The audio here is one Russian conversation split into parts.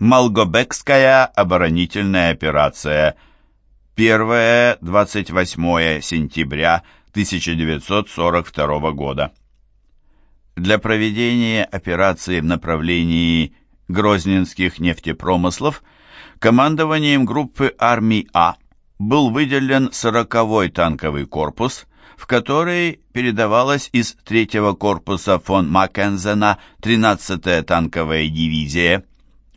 Малгобекская оборонительная операция. 1-28 сентября 1942 года. Для проведения операции в направлении грозненских нефтепромыслов командованием группы армий А был выделен 40-й танковый корпус, в который передавалась из 3-го корпуса фон Маккензена 13-я танковая дивизия.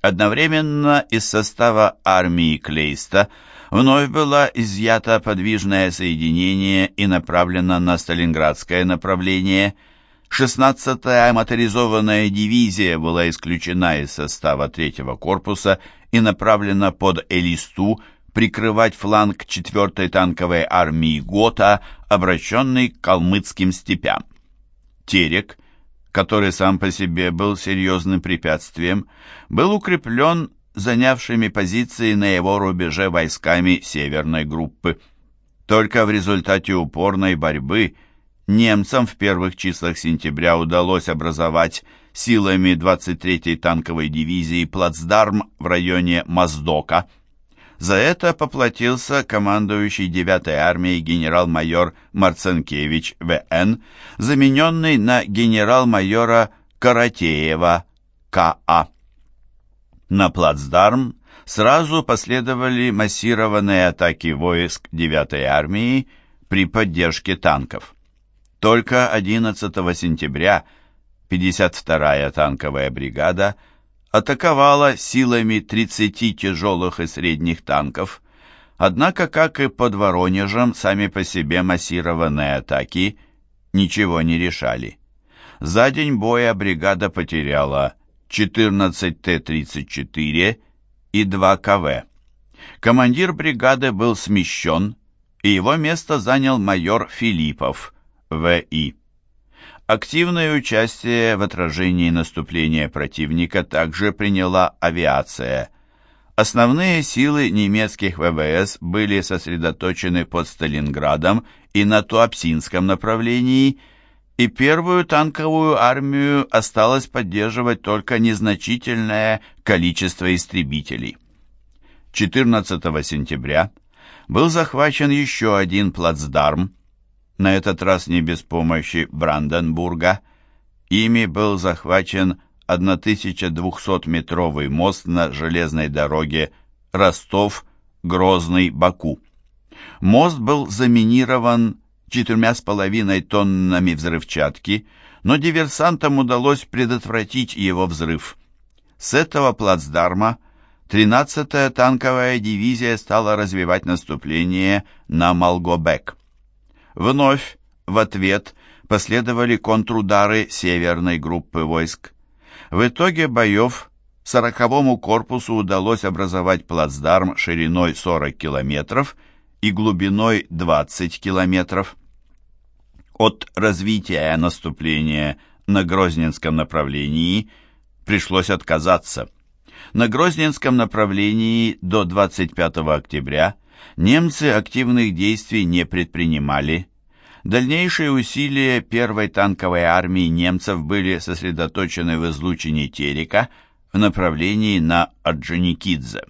Одновременно из состава армии Клейста вновь было изъято подвижное соединение и направлено на Сталинградское направление. 16-я моторизованная дивизия была исключена из состава 3-го корпуса и направлена под Элисту прикрывать фланг 4-й танковой армии ГОТА, обращенный к калмыцким степям. Терек – который сам по себе был серьезным препятствием, был укреплен занявшими позиции на его рубеже войсками Северной группы. Только в результате упорной борьбы немцам в первых числах сентября удалось образовать силами 23-й танковой дивизии плацдарм в районе Моздока – за это поплатился командующий 9-й армией генерал-майор Марценкевич В.Н., замененный на генерал-майора Каратеева К.А. На плацдарм сразу последовали массированные атаки войск 9-й армии при поддержке танков. Только 11 сентября 52-я танковая бригада – атаковала силами 30 тяжелых и средних танков, однако, как и под Воронежем, сами по себе массированные атаки ничего не решали. За день боя бригада потеряла 14 Т-34 и 2 КВ. Командир бригады был смещен, и его место занял майор Филиппов, В.И. Активное участие в отражении наступления противника также приняла авиация. Основные силы немецких ВВС были сосредоточены под Сталинградом и на Туапсинском направлении, и первую танковую армию осталось поддерживать только незначительное количество истребителей. 14 сентября был захвачен еще один плацдарм, на этот раз не без помощи Бранденбурга. Ими был захвачен 1200-метровый мост на железной дороге Ростов-Грозный-Баку. Мост был заминирован четырьмя с половиной тоннами взрывчатки, но диверсантам удалось предотвратить его взрыв. С этого плацдарма 13-я танковая дивизия стала развивать наступление на Малгобек. Вновь в ответ последовали контрудары северной группы войск. В итоге боев 40-му корпусу удалось образовать плацдарм шириной 40 километров и глубиной 20 километров. От развития наступления на Грозненском направлении пришлось отказаться. На Грозненском направлении до 25 октября немцы активных действий не предпринимали. Дальнейшие усилия первой танковой армии немцев были сосредоточены в излучине Терека в направлении на Орджоникидзе.